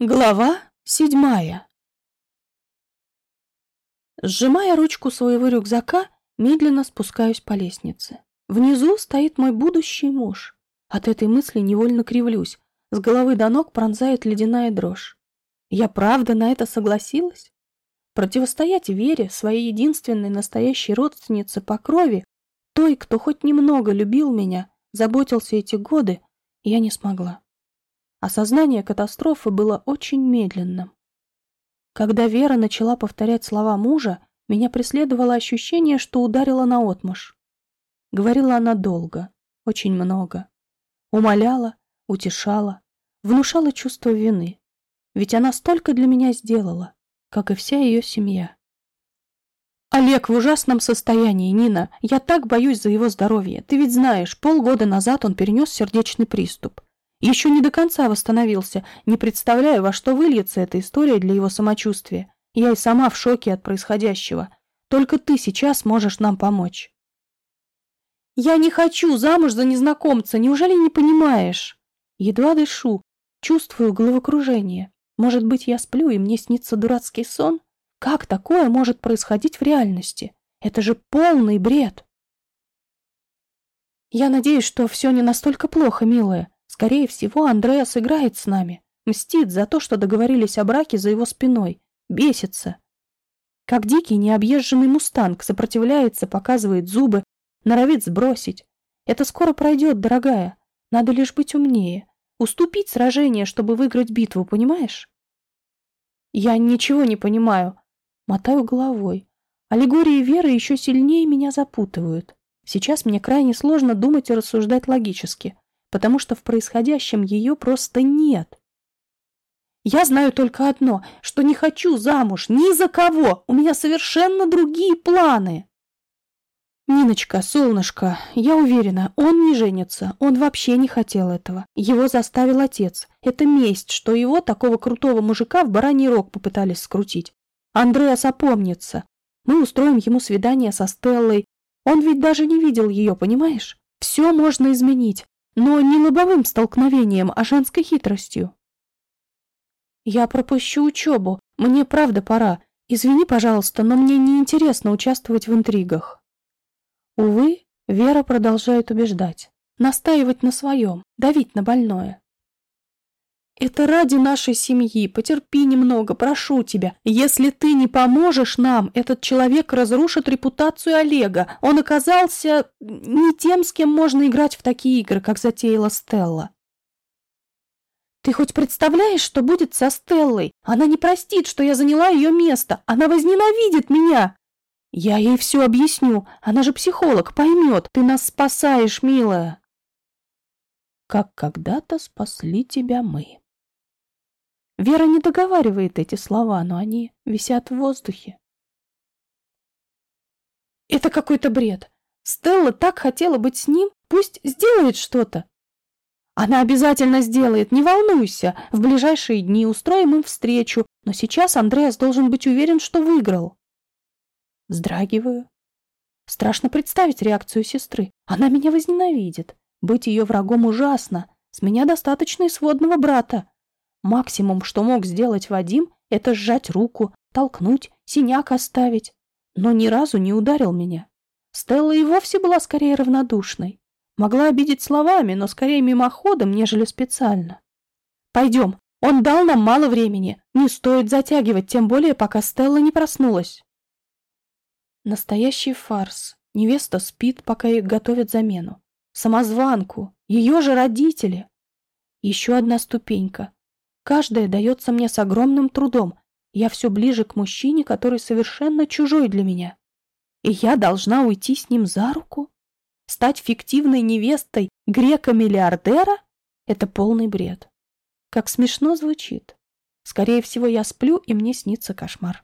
Глава седьмая Сжимая ручку своего рюкзака, медленно спускаюсь по лестнице. Внизу стоит мой будущий муж. От этой мысли невольно кривлюсь. С головы до ног пронзает ледяная дрожь. Я правда на это согласилась? Противостоять Вере, своей единственной настоящей родственнице по крови, той, кто хоть немного любил меня, заботился эти годы, я не смогла. Осознание катастрофы было очень медленным. Когда Вера начала повторять слова мужа, меня преследовало ощущение, что ударила наотмашь. Говорила она долго, очень много. Умоляла, утешала, внушала чувство вины. Ведь она столько для меня сделала, как и вся ее семья. Олег в ужасном состоянии, Нина. Я так боюсь за его здоровье. Ты ведь знаешь, полгода назад он перенес сердечный приступ. Еще не до конца восстановился, не представляю, во что выльется эта история для его самочувствия. Я и сама в шоке от происходящего. Только ты сейчас можешь нам помочь. Я не хочу замуж за незнакомца, неужели не понимаешь? Едва дышу, чувствую головокружение. Может быть, я сплю, и мне снится дурацкий сон? Как такое может происходить в реальности? Это же полный бред. Я надеюсь, что все не настолько плохо, милая. Скорее всего, Андреа сыграет с нами. Мстит за то, что договорились о браке за его спиной. Бесится. Как дикий необъезженный мустанг сопротивляется, показывает зубы, норовит сбросить. Это скоро пройдет, дорогая. Надо лишь быть умнее. Уступить сражение, чтобы выиграть битву, понимаешь? Я ничего не понимаю. Мотаю головой. Аллегории веры еще сильнее меня запутывают. Сейчас мне крайне сложно думать и рассуждать логически потому что в происходящем ее просто нет. Я знаю только одно, что не хочу замуж ни за кого, у меня совершенно другие планы. Ниночка, солнышко, я уверена, он не женится, он вообще не хотел этого. Его заставил отец. Это месть, что его, такого крутого мужика, в бараний рог попытались скрутить. Андреас опомнится. Мы устроим ему свидание со Стеллой. Он ведь даже не видел ее, понимаешь? Все можно изменить но не лобовым столкновением, а женской хитростью. Я пропущу учебу, мне правда пора. Извини, пожалуйста, но мне не интересно участвовать в интригах. Увы, Вера продолжает убеждать, настаивать на своем, давить на больное. Это ради нашей семьи. Потерпи немного, прошу тебя. Если ты не поможешь нам, этот человек разрушит репутацию Олега. Он оказался не тем, с кем можно играть в такие игры, как затеяла Стелла. Ты хоть представляешь, что будет со Стеллой? Она не простит, что я заняла ее место. Она возненавидит меня. Я ей все объясню. Она же психолог, поймет. Ты нас спасаешь, милая. Как когда-то спасли тебя мы. Вера не договаривает эти слова, но они висят в воздухе. Это какой-то бред. Стелла так хотела быть с ним, пусть сделает что-то. Она обязательно сделает, не волнуйся. В ближайшие дни устроим им встречу, но сейчас Андреас должен быть уверен, что выиграл. Вздрагиваю. Страшно представить реакцию сестры. Она меня возненавидит. Быть ее врагом ужасно. С меня достаточно и сводного брата. Максимум, что мог сделать Вадим, это сжать руку, толкнуть, синяк оставить. Но ни разу не ударил меня. Стелла и вовсе была скорее равнодушной. Могла обидеть словами, но скорее мимоходом, нежели специально. «Пойдем, он дал нам мало времени. Не стоит затягивать, тем более, пока Стелла не проснулась». Настоящий фарс. Невеста спит, пока их готовят замену. Самозванку. Ее же родители. Еще одна ступенька. Каждая дается мне с огромным трудом. Я все ближе к мужчине, который совершенно чужой для меня. И я должна уйти с ним за руку? Стать фиктивной невестой грека-миллиардера? Это полный бред. Как смешно звучит. Скорее всего, я сплю, и мне снится кошмар.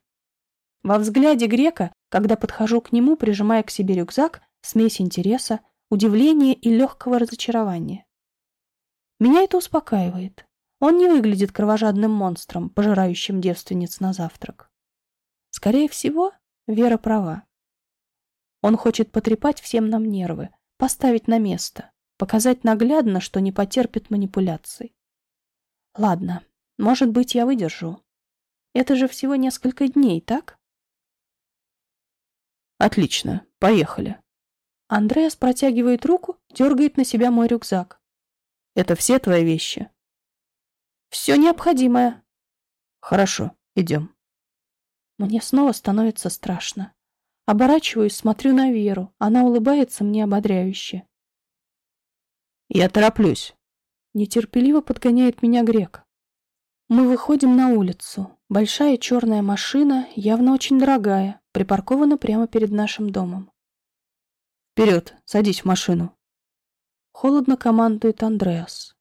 Во взгляде грека, когда подхожу к нему, прижимая к себе рюкзак, смесь интереса, удивления и легкого разочарования. Меня это успокаивает. Он не выглядит кровожадным монстром, пожирающим девственниц на завтрак. Скорее всего, Вера права. Он хочет потрепать всем нам нервы, поставить на место, показать наглядно, что не потерпит манипуляций. Ладно, Может быть, я выдержу. Это же всего несколько дней, так? Отлично, поехали. Андреас протягивает руку, дергает на себя мой рюкзак. Это все твои вещи? Все необходимое. Хорошо, идем. Мне снова становится страшно. Оборачиваюсь, смотрю на Веру. Она улыбается мне ободряюще. Я тороплюсь. Нетерпеливо подгоняет меня грек. Мы выходим на улицу. Большая черная машина, явно очень дорогая, припаркована прямо перед нашим домом. Вперед, садись в машину. Холодно командует Андреас.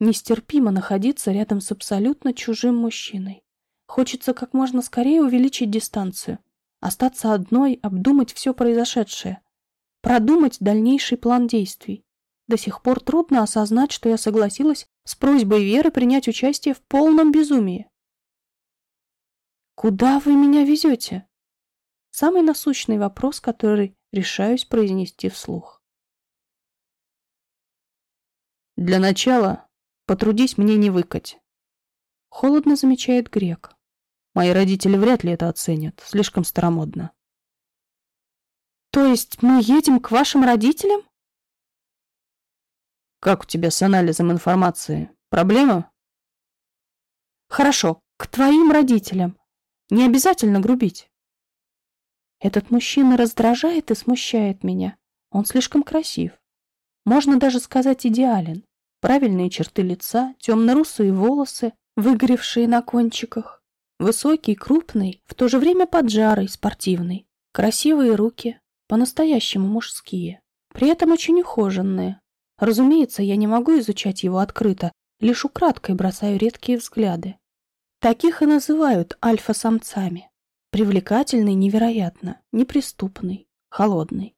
Нестерпимо находиться рядом с абсолютно чужим мужчиной. Хочется как можно скорее увеличить дистанцию, остаться одной, обдумать все произошедшее, продумать дальнейший план действий. До сих пор трудно осознать, что я согласилась с просьбой Веры принять участие в полном безумии. «Куда вы меня везете?» Самый насущный вопрос, который решаюсь произнести вслух. «Для начала потрудись мне не выкать», — холодно замечает Грек. «Мои родители вряд ли это оценят, слишком старомодно». «То есть мы едем к вашим родителям?» Как у тебя с анализом информации? Проблема? Хорошо, к твоим родителям. Не обязательно грубить. Этот мужчина раздражает и смущает меня. Он слишком красив. Можно даже сказать идеален. Правильные черты лица, темно-русые волосы, выгоревшие на кончиках. Высокий, крупный, в то же время поджарый, спортивный. Красивые руки, по-настоящему мужские. При этом очень ухоженные, Разумеется, я не могу изучать его открыто, лишь украдкой бросаю редкие взгляды. Таких и называют альфа-самцами. Привлекательный невероятно, неприступный, холодный.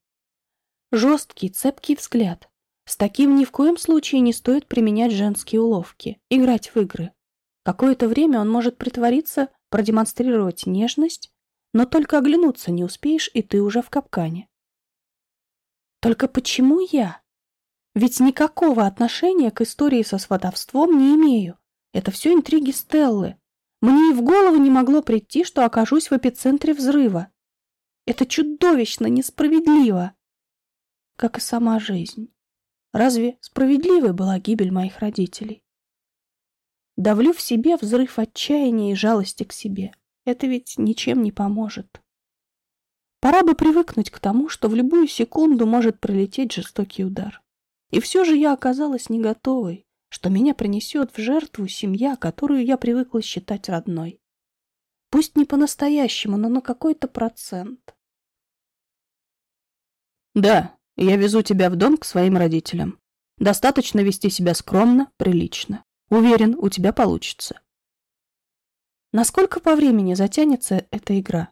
Жесткий, цепкий взгляд. С таким ни в коем случае не стоит применять женские уловки, играть в игры. Какое-то время он может притвориться, продемонстрировать нежность, но только оглянуться не успеешь, и ты уже в капкане. Только почему я? Ведь никакого отношения к истории со сватовством не имею. Это все интриги Стеллы. Мне и в голову не могло прийти, что окажусь в эпицентре взрыва. Это чудовищно несправедливо. Как и сама жизнь. Разве справедливой была гибель моих родителей? Давлю в себе взрыв отчаяния и жалости к себе. Это ведь ничем не поможет. Пора бы привыкнуть к тому, что в любую секунду может пролететь жестокий удар. И все же я оказалась не готовой, что меня принесет в жертву семья, которую я привыкла считать родной. Пусть не по-настоящему, но на какой-то процент. Да, я везу тебя в дом к своим родителям. Достаточно вести себя скромно, прилично. Уверен, у тебя получится. Насколько по времени затянется эта игра?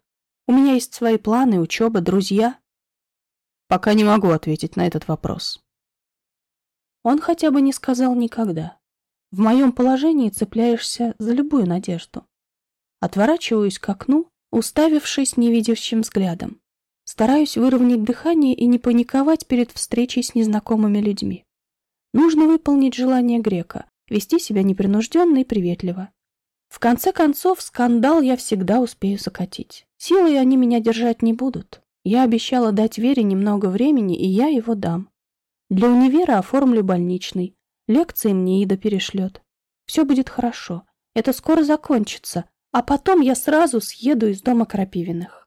У меня есть свои планы, учеба, друзья. Пока не могу ответить на этот вопрос. Он хотя бы не сказал никогда. В моем положении цепляешься за любую надежду. Отворачиваюсь к окну, уставившись невидящим взглядом. Стараюсь выровнять дыхание и не паниковать перед встречей с незнакомыми людьми. Нужно выполнить желание грека, вести себя непринужденно и приветливо. В конце концов, скандал я всегда успею закатить. Силой они меня держать не будут. Я обещала дать Вере немного времени, и я его дам. Для универа оформлю больничный. Лекции мне Ида перешлет. Все будет хорошо. Это скоро закончится. А потом я сразу съеду из дома Крапивиных.